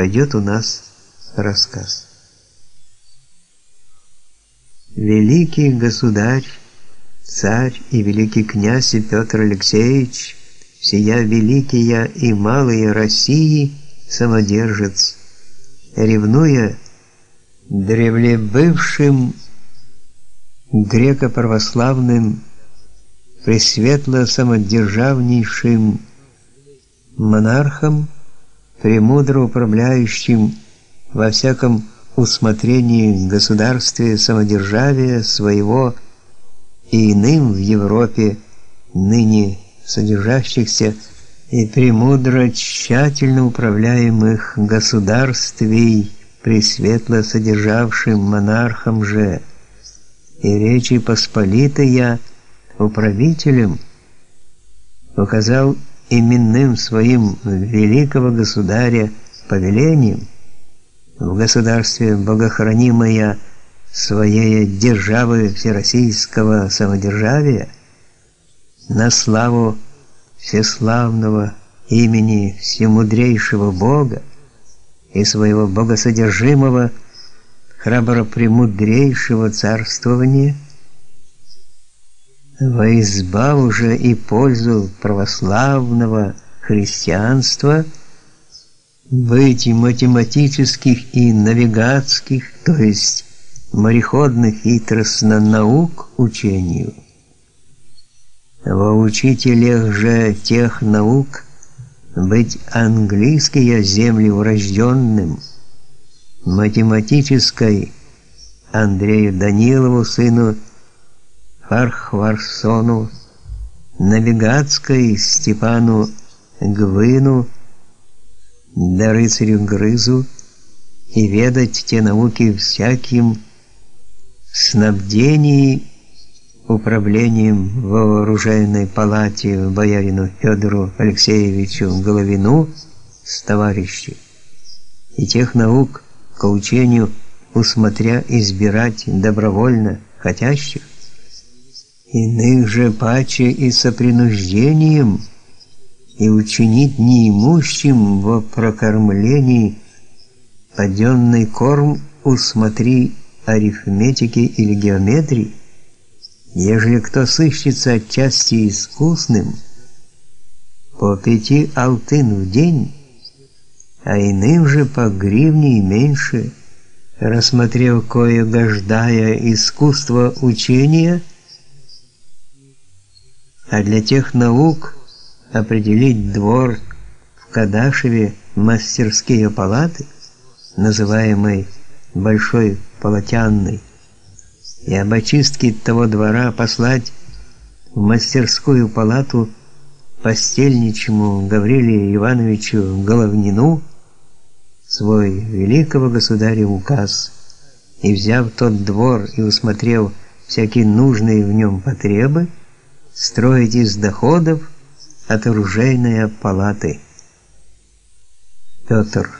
пойдет у нас рассказ. Великий государь, царь и великий князь Петр Алексеевич, всея великие и малые России самодержец, ревнуя древлебывшим греко-православным пресветло самодержавнейшим монархом, премудро управляющим во всяком усмотрении государстве самодержавия своего и иным в Европе ныне содержащихся и премудро тщательно управляемых государствий пресветло содержавшим монархом же. И Речи Посполитая управителем указал именным своим великого государя повелением. В государстве богохранимая своей державы всероссийского самодержавия на славу всеславного имени всемудрейшего Бога и своего богосодержимого храбро премудрейшего царствования во избаву же и пользу православного христианства быть математических и навигатских, то есть мореходных и наук учению. Во учителях же тех наук быть английские земли урожденным, математической Андрею Данилову сыну Фархварсону, навигатской Степану Гвыну, да рыцарю Грызу и ведать те науки всяким снабдении управлением в вооруженной палате боярину Федору Алексеевичу Головину с товарищи и тех наук к учению усмотря избирать добровольно хотящих иных же паче и сопринуждением и учинить неимущим во прокормлении паденный корм усмотри арифметики или геометрии, ежели кто сыщется отчасти искусным, по пяти алтын в день, а иным же по гривне и меньше, рассмотрев кое гождая искусство учения, а для тех наук определить двор в Кадашеве мастерские палаты, называемой Большой Полотянной, и об очистке того двора послать в мастерскую палату постельничему Гаврилию Ивановичу Головнину свой великого государя указ, и взяв тот двор и усмотрев всякие нужные в нем потребы, строить из доходов от оружейной палаты. Петр